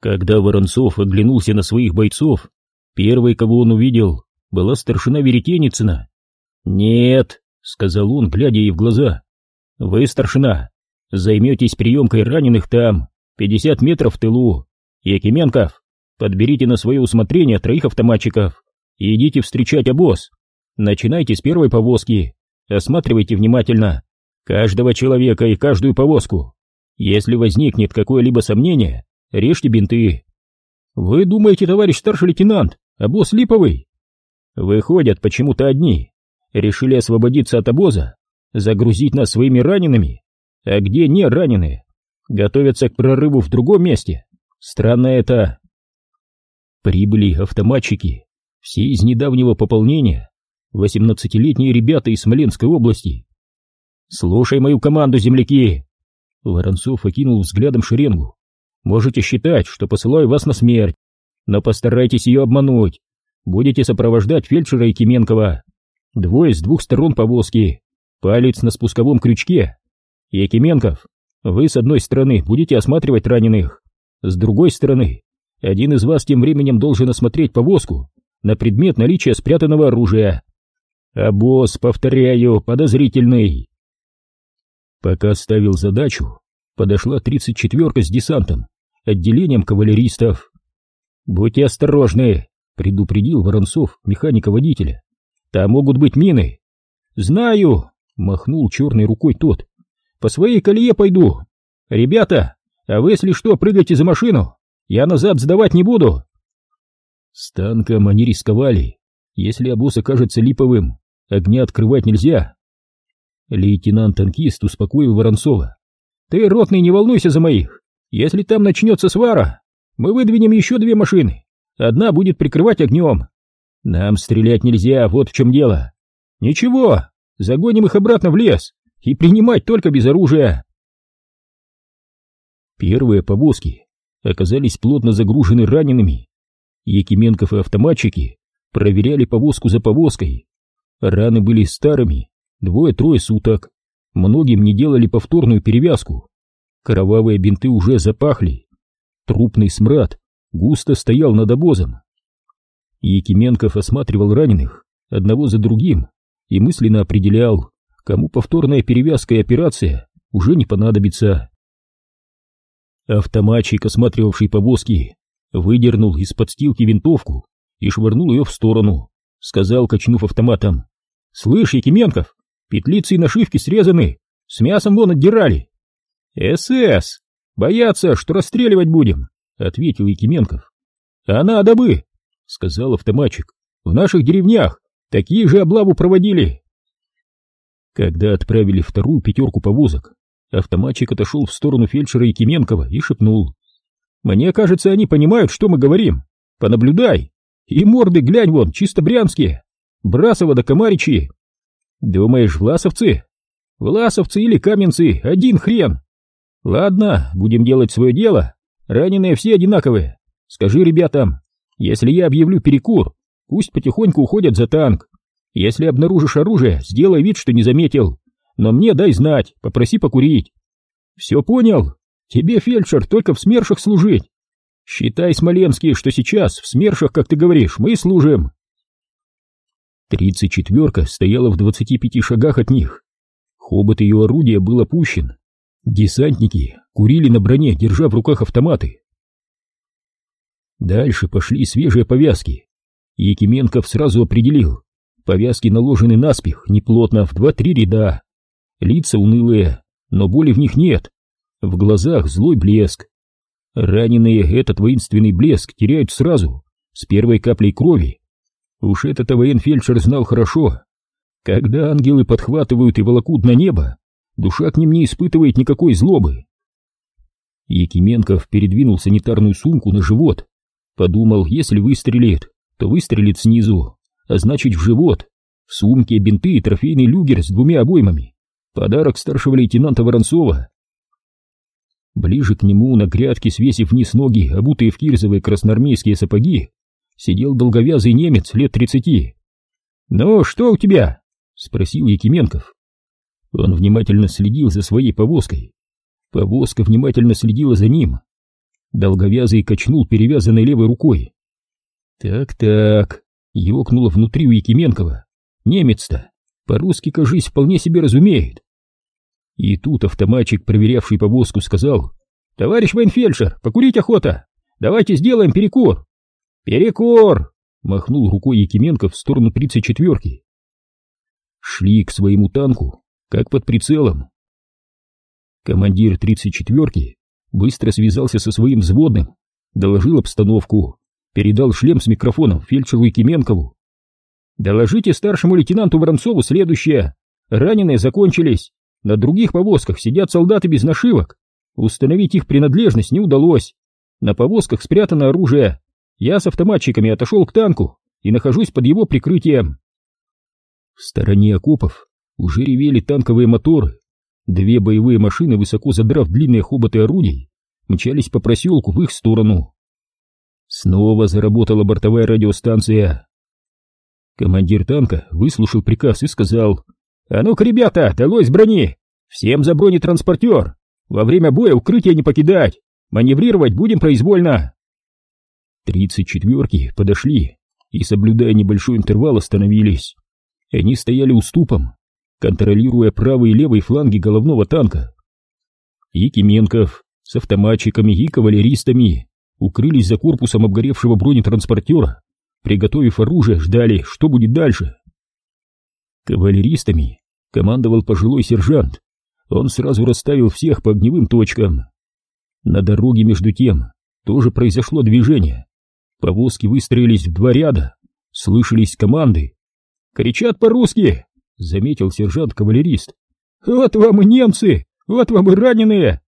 Когда Воронцов оглянулся на своих бойцов, первой, кого он увидел, была старшина Веретеницына. «Нет», — сказал он, глядя ей в глаза, — «вы, старшина, займетесь приемкой раненых там, 50 метров в тылу. Якименков, подберите на свое усмотрение троих автоматчиков и идите встречать обоз. Начинайте с первой повозки, осматривайте внимательно каждого человека и каждую повозку. Если возникнет какое-либо сомнение, режьте бинты. Вы думаете, товарищ старший лейтенант, обоз липовый? Выходят почему-то одни. Решили освободиться от обоза, загрузить нас своими ранеными. А где не раненые? Готовятся к прорыву в другом месте. Странно это. Прибыли автоматчики, все из недавнего пополнения, восемнадцатилетние ребята из Смоленской области. «Слушай мою команду, земляки!» Воронцов окинул взглядом шеренгу. «Можете считать, что посылаю вас на смерть, но постарайтесь ее обмануть. Будете сопровождать фельдшера и Кименкова. Двое с двух сторон повозки, палец на спусковом крючке. Якименков, вы с одной стороны будете осматривать раненых, с другой стороны, один из вас тем временем должен осмотреть повозку на предмет наличия спрятанного оружия. А босс, повторяю, подозрительный. Пока ставил задачу, подошла 34-ка с десантом, отделением кавалеристов. «Будьте осторожны», — предупредил Воронцов, механика-водителя. «Там могут быть мины». «Знаю», — махнул черной рукой тот. «По своей колее пойду. Ребята, а вы, если что, прыгайте за машину. Я назад сдавать не буду». С танком они рисковали. Если обоз окажется липовым, огня открывать нельзя. Лейтенант-танкист успокоил Воронцова. «Ты, ротный, не волнуйся за моих. Если там начнется свара, мы выдвинем еще две машины. Одна будет прикрывать огнем. Нам стрелять нельзя, вот в чем дело. Ничего, загоним их обратно в лес и принимать только без оружия». Первые повозки оказались плотно загружены ранеными. Якименков и автоматчики проверяли повозку за повозкой. Раны были старыми, двое-трое суток. Многим не делали повторную перевязку. Кровавые бинты уже запахли. Трупный смрад густо стоял над обозом. Якименков осматривал раненых одного за другим и мысленно определял, кому повторная перевязка и операция уже не понадобится. Автоматчик, осматривавший повозки, выдернул из подстилки винтовку и швырнул ее в сторону, сказал, качнув автоматом. «Слышь, Якименков, Петлицы и нашивки срезаны, с мясом вон отдирали. СС! Боятся, что расстреливать будем, ответил Якименков. А надо бы, сказал автоматчик. В наших деревнях такие же облаву проводили. Когда отправили вторую пятерку повозок, автоматчик отошел в сторону фельдшера Якименкова и шепнул. «Мне кажется, они понимают, что мы говорим. Понаблюдай. И морды глянь вон, чисто брянские. Брасово да Комаричи. Думаешь, власовцы? Власовцы или каменцы, один хрен. Ладно, будем делать свое дело. Раненые все одинаковые. Скажи ребятам, если я объявлю перекур, пусть потихоньку уходят за танк. Если обнаружишь оружие, сделай вид, что не заметил. Но мне дай знать, попроси покурить. Все понял? Тебе, фельдшер, только в СМЕРШах служить. Считай, Смоленский, что сейчас в СМЕРШах, как ты говоришь, мы служим. Тридцать четверка стояла в двадцати пяти шагах от них. Хобот ее орудия был опущен. Десантники курили на броне, держа в руках автоматы. Дальше пошли свежие повязки. Якименков сразу определил. Повязки наложены наспех, неплотно, в два-три ряда. Лица унылые, но боли в них нет. В глазах злой блеск. Раненые этот воинственный блеск теряют сразу, с первой каплей крови. Уж этот военфельдшер знал хорошо. Когда ангелы подхватывают и волокут на небо, душа к ним не испытывает никакой злобы. Якименков передвинул санитарную сумку на живот. Подумал, если выстрелит, то выстрелит снизу, а значит в живот. В сумке бинты и трофейный люгер с двумя обоймами. Подарок старшего лейтенанта Воронцова. Ближе к нему, на грядке, свесив вниз ноги, обутые в кирзовые красноармейские сапоги, сидел долговязый немец лет тридцати. «Ну, что у тебя?» — спросил Якименков. Он внимательно следил за своей повозкой. Повозка внимательно следила за ним. Долговязый качнул перевязанной левой рукой. Так-так, ёкнуло внутри у Якименкова. Немец-то, по-русски, кажись, вполне себе разумеет. И тут автоматчик, проверявший повозку, сказал, «Товарищ Вайнфельдшер, покурить охота! Давайте сделаем перекур!» «Перекур!» — махнул рукой Якименков в сторону тридцать четверки. Шли к своему танку, как под прицелом. Командир тридцать четверки быстро связался со своим взводным, доложил обстановку, передал шлем с микрофоном фельдшеру Якименкову. «Доложите старшему лейтенанту Воронцову следующее. Раненые закончились. На других повозках сидят солдаты без нашивок. Установить их принадлежность не удалось. На повозках спрятано оружие. Я с автоматчиками отошел к танку и нахожусь под его прикрытием. В стороне окопов уже ревели танковые моторы. Две боевые машины, высоко задрав длинные хоботы орудий, мчались по проселку в их сторону. Снова заработала бортовая радиостанция. Командир танка выслушал приказ и сказал, «А ну-ка, ребята, долой брони! Всем за бронетранспортер! Во время боя укрытие не покидать! Маневрировать будем произвольно!» Тридцать четверки подошли и, соблюдая небольшой интервал, остановились. Они стояли уступом, контролируя правый и левый фланги головного танка. И с автоматчиками и кавалеристами укрылись за корпусом обгоревшего бронетранспортера, приготовив оружие, ждали, что будет дальше. Кавалеристами командовал пожилой сержант. Он сразу расставил всех по огневым точкам. На дороге между тем тоже произошло движение. Повозки выстроились в два ряда, слышались команды. «Кричат по-русски!» — заметил сержант-кавалерист. «Вот вам и немцы! Вот вам и раненые!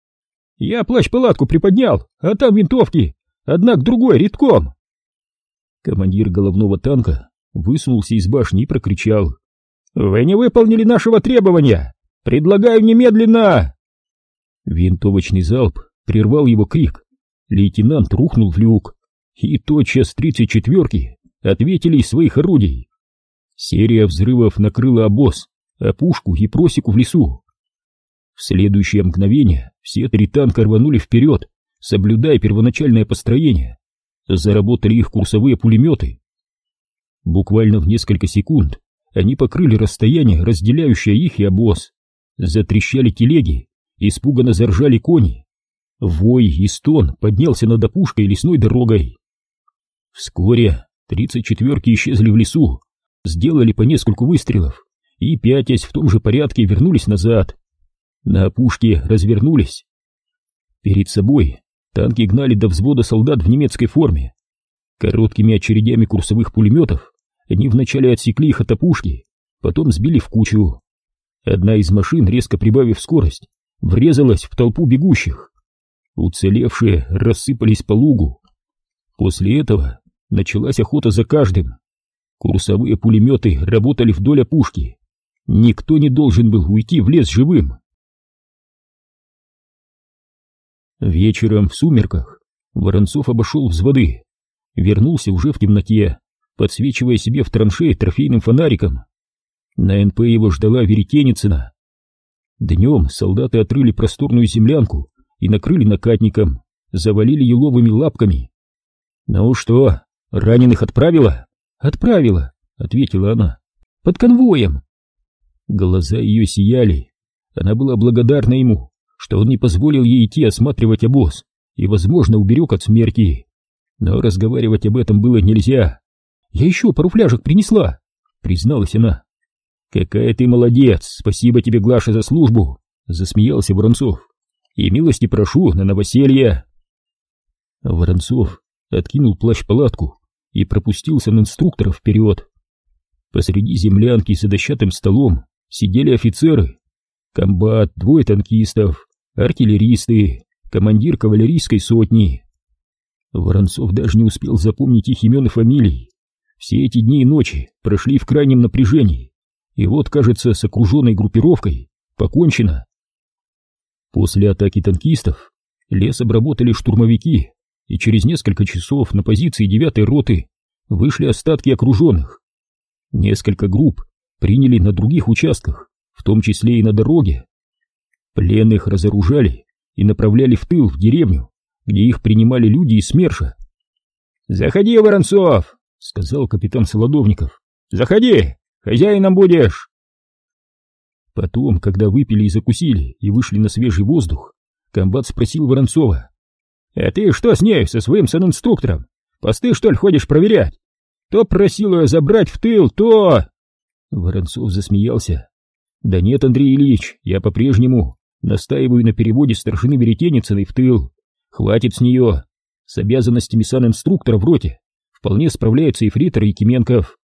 Я плащ-палатку приподнял, а там винтовки, одна к другой редком!» Командир головного танка высунулся из башни и прокричал. «Вы не выполнили нашего требования! Предлагаю немедленно!» Винтовочный залп прервал его крик. Лейтенант рухнул в люк, и тотчас тридцать четверки ответили из своих орудий. Серия взрывов накрыла обоз, опушку и просеку в лесу. В следующее мгновение все три танка рванули вперед, соблюдая первоначальное построение. Заработали их курсовые пулеметы. Буквально в несколько секунд они покрыли расстояние, разделяющее их и обоз. Затрещали телеги, испуганно заржали кони. Вой и стон поднялся над опушкой лесной дорогой. Вскоре тридцать четверки исчезли в лесу, сделали по нескольку выстрелов и, пятясь в том же порядке, вернулись назад. На опушке развернулись. Перед собой танки гнали до взвода солдат в немецкой форме. Короткими очередями курсовых пулеметов они вначале отсекли их от опушки, потом сбили в кучу. Одна из машин, резко прибавив скорость, врезалась в толпу бегущих. Уцелевшие рассыпались по лугу. После этого началась охота за каждым. Курсовые пулеметы работали вдоль опушки. Никто не должен был уйти в лес живым. Вечером в сумерках Воронцов обошел взводы, вернулся уже в темноте, подсвечивая себе в траншеи трофейным фонариком. На НП его ждала Веретеницына. Днем солдаты отрыли просторную землянку и накрыли накатником, завалили еловыми лапками. «Ну что, раненых отправила?» «Отправила», — ответила она, — «под конвоем». Глаза ее сияли. Она была благодарна ему, что он не позволил ей идти осматривать обоз и, возможно, уберег от смерти. Но разговаривать об этом было нельзя. «Я еще пару фляжек принесла», — призналась она. «Какая ты молодец! Спасибо тебе, Глаша, за службу!» — засмеялся Воронцов. «И милости прошу на новоселье!» Воронцов откинул плащ-палатку и пропустился на инструктора вперед. Посреди землянки за дощатым столом сидели офицеры. Комбат, двое танкистов, артиллеристы, командир кавалерийской сотни. Воронцов даже не успел запомнить их имен и фамилий. Все эти дни и ночи прошли в крайнем напряжении, и вот, кажется, с окруженной группировкой покончено. После атаки танкистов лес обработали штурмовики, и через несколько часов на позиции девятой роты вышли остатки окруженных. Несколько групп приняли на других участках, в том числе и на дороге. Пленных разоружали и направляли в тыл, в деревню, где их принимали люди из СМЕРШа. «Заходи, Воронцов!» — сказал капитан Солодовников. «Заходи! Хозяином будешь!» Потом, когда выпили и закусили и вышли на свежий воздух, комбат спросил Воронцова. «А ты что с ней, со своим санинструктором? Посты, что ли, ходишь проверять? То просил ее забрать в тыл, то...» Воронцов засмеялся. «Да нет, Андрей Ильич, я по-прежнему настаиваю на переводе старшины Веретеницыной в тыл. Хватит с нее. С обязанностями санинструктора в роте вполне справляются и Фритер, и Кименков.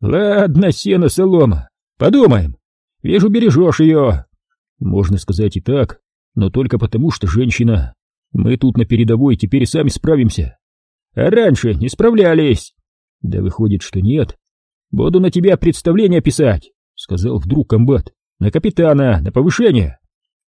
Ладно, сено солома, подумаем. Вижу, бережешь ее. Можно сказать и так, но только потому, что женщина. Мы тут на передовой, теперь сами справимся. А раньше не справлялись. Да выходит, что нет. Буду на тебя представление писать, сказал вдруг комбат. На капитана, на повышение.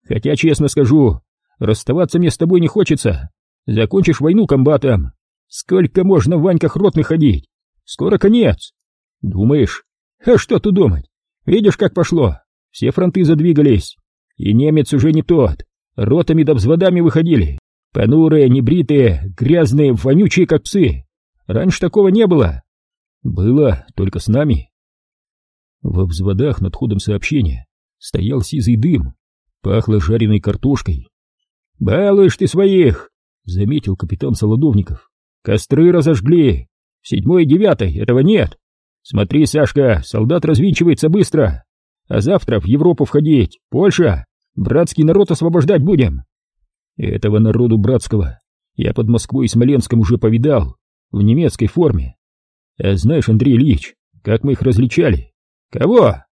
Хотя, честно скажу, расставаться мне с тобой не хочется. Закончишь войну комбатом. Сколько можно в Ваньках ротных ходить? Скоро конец. Думаешь? А что тут думать? Видишь, как пошло? Все фронты задвигались. И немец уже не тот. Ротами да взводами выходили. Понурые, небритые, грязные, вонючие, как псы. Раньше такого не было. Было, только с нами. Во взводах над ходом сообщения стоял сизый дым. Пахло жареной картошкой. «Балуешь ты своих!» — заметил капитан Солодовников. «Костры разожгли. Седьмой и девятой этого нет. Смотри, Сашка, солдат развинчивается быстро. А завтра в Европу входить, Польша. Братский народ освобождать будем». Этого народу братского я под Москвой и Смоленском уже повидал, в немецкой форме. А знаешь, Андрей Ильич, как мы их различали? Кого?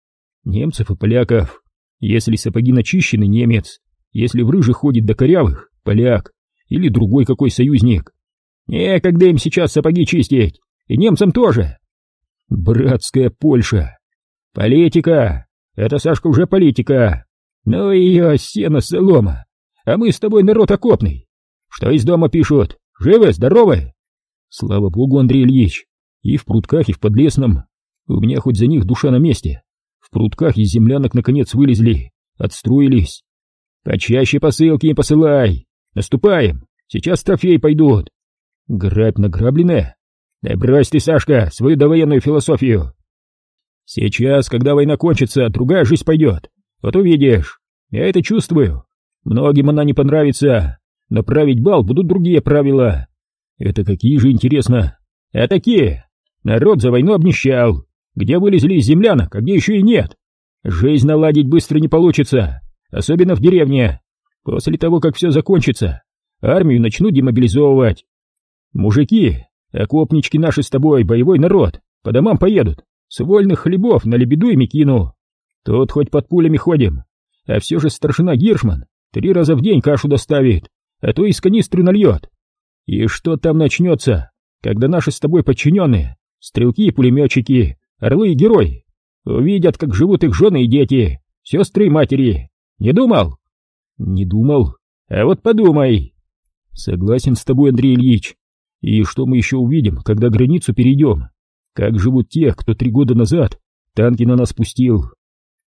Немцев и поляков. Если сапоги начищены, немец. Если в рыжих ходит до корявых, поляк или другой какой союзник. Некогда им сейчас сапоги чистить, и немцам тоже. Братская Польша. Политика. Это, Сашка, уже политика. Ну ее сено солома. А мы с тобой народ окопный. Что из дома пишут? Живы, здоровы? Слава богу, Андрей Ильич. И в прутках, и в подлесном. У меня хоть за них душа на месте. В прутках из землянок наконец вылезли. Отстроились. Почаще посылки не посылай. Наступаем. Сейчас трофеи пойдут. Грабь награбленное. Да брось ты, Сашка, свою довоенную философию. Сейчас, когда война кончится, другая жизнь пойдет. Вот увидишь. Я это чувствую. Многим она не понравится. Но править бал будут другие правила. Это какие же, интересно? А такие. Народ за войну обнищал. Где вылезли из землянок, а где еще и нет. Жизнь наладить быстро не получится особенно в деревне. После того, как все закончится, армию начнут демобилизовывать. Мужики, окопнички наши с тобой, боевой народ, по домам поедут, с вольных хлебов на лебеду и мекину. Тут хоть под пулями ходим, а все же старшина Гиршман три раза в день кашу доставит, а то из канистры нальет. И что там начнется, когда наши с тобой подчиненные, стрелки и пулеметчики, орлы и герои, увидят, как живут их жены и дети, сестры и матери, не думал? Не думал. А вот подумай. Согласен с тобой, Андрей Ильич. И что мы еще увидим, когда границу перейдем? Как живут те, кто три года назад танки на нас пустил?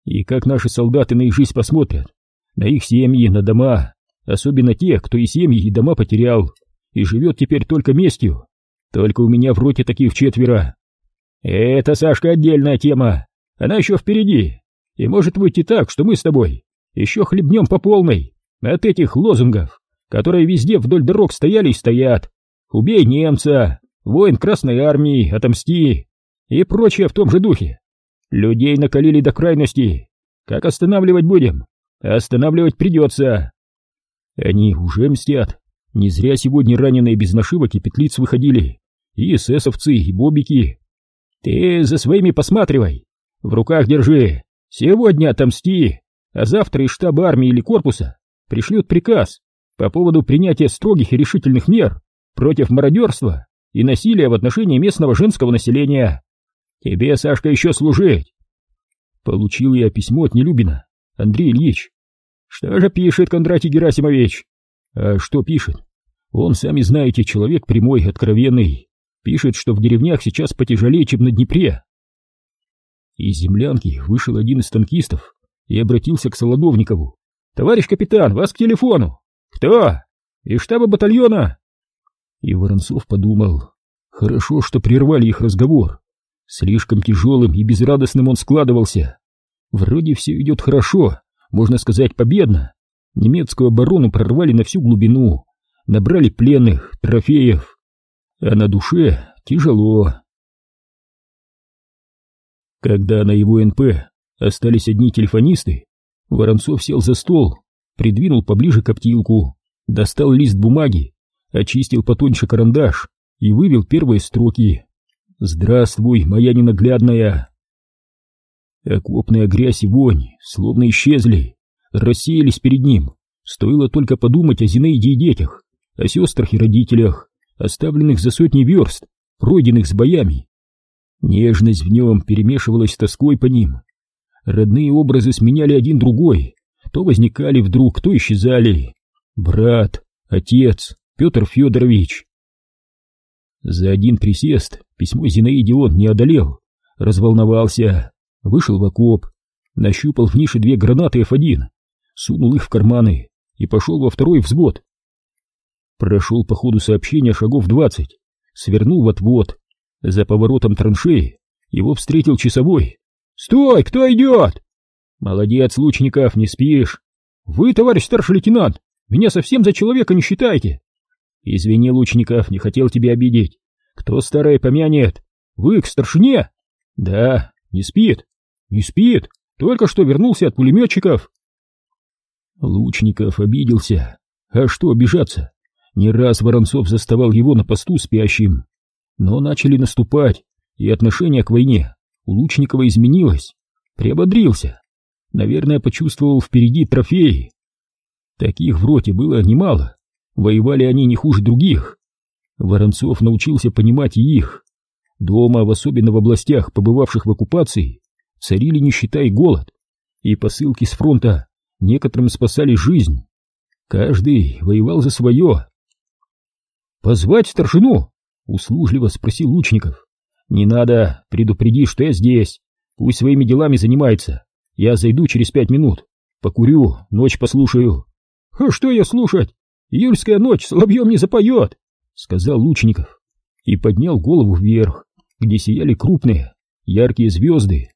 И как наши солдаты на их жизнь посмотрят? На их семьи, на дома, особенно те, кто и семьи, и дома потерял, и живет теперь только местью. Только у меня в роте таких четверо. Это, Сашка, отдельная тема. Она еще впереди. И может выйти так, что мы с тобой еще хлебнем по полной от этих лозунгов, которые везде вдоль дорог стояли и стоят. Убей немца, воин Красной Армии, отомсти и прочее в том же духе. Людей накалили до крайности. Как останавливать будем? Останавливать придется. Они уже мстят. Не зря сегодня раненые без нашивок и петлиц выходили. И эсэсовцы, и бобики. Ты за своими посматривай. В руках держи. Сегодня отомсти а завтра из штаба армии или корпуса пришлют приказ по поводу принятия строгих и решительных мер против мародерства и насилия в отношении местного женского населения. Тебе, Сашка, еще служить. Получил я письмо от Нелюбина, Андрей Ильич. Что же пишет Кондратий Герасимович? А что пишет? Он, сами знаете, человек прямой, откровенный. Пишет, что в деревнях сейчас потяжелее, чем на Днепре. Из землянки вышел один из танкистов и обратился к Солодовникову. «Товарищ капитан, вас к телефону!» «Кто?» из штаба батальона. И Воронцов подумал, хорошо, что прервали их разговор. Слишком тяжелым и безрадостным он складывался. Вроде все идет хорошо, можно сказать, победно. Немецкую оборону прорвали на всю глубину, набрали пленных, трофеев. А на душе тяжело. Когда на его НП остались одни телефонисты, Воронцов сел за стол, придвинул поближе коптилку, достал лист бумаги, очистил потоньше карандаш и вывел первые строки. «Здравствуй, моя ненаглядная!» Окопная грязь и вонь словно исчезли, рассеялись перед ним. Стоило только подумать о Зинаиде и детях, о сестрах и родителях, оставленных за сотни верст, пройденных с боями. Нежность в нем перемешивалась с тоской по ним. Родные образы сменяли один другой, то возникали вдруг, то исчезали. Брат, отец, Петр Федорович. За один присест письмо Зинаиде он не одолел, разволновался, вышел в окоп, нащупал в нише две гранаты F1, сунул их в карманы и пошел во второй взвод. Прошел по ходу сообщения шагов двадцать, свернул в отвод, за поворотом траншеи его встретил часовой. «Стой! Кто идет?» «Молодец, Лучников, не спишь!» «Вы, товарищ старший лейтенант, меня совсем за человека не считаете!» «Извини, Лучников, не хотел тебя обидеть. Кто старое помянет? Вы к старшине?» «Да, не спит?» «Не спит, только что вернулся от пулеметчиков!» Лучников обиделся. А что обижаться? Не раз Воронцов заставал его на посту спящим. Но начали наступать, и отношение к войне у Лучникова изменилось. Приободрился. Наверное, почувствовал впереди трофеи. Таких в роте было немало. Воевали они не хуже других. Воронцов научился понимать их. Дома, в особенно в областях, побывавших в оккупации, царили нищета и голод. И посылки с фронта некоторым спасали жизнь. Каждый воевал за свое. «Позвать старшину!» Услужливо спросил Лучников. Не надо, предупреди, что я здесь. Пусть своими делами занимается. Я зайду через пять минут. Покурю, ночь послушаю. А что я слушать? Июльская ночь соловьем не запоет, сказал Лучников и поднял голову вверх, где сияли крупные, яркие звезды.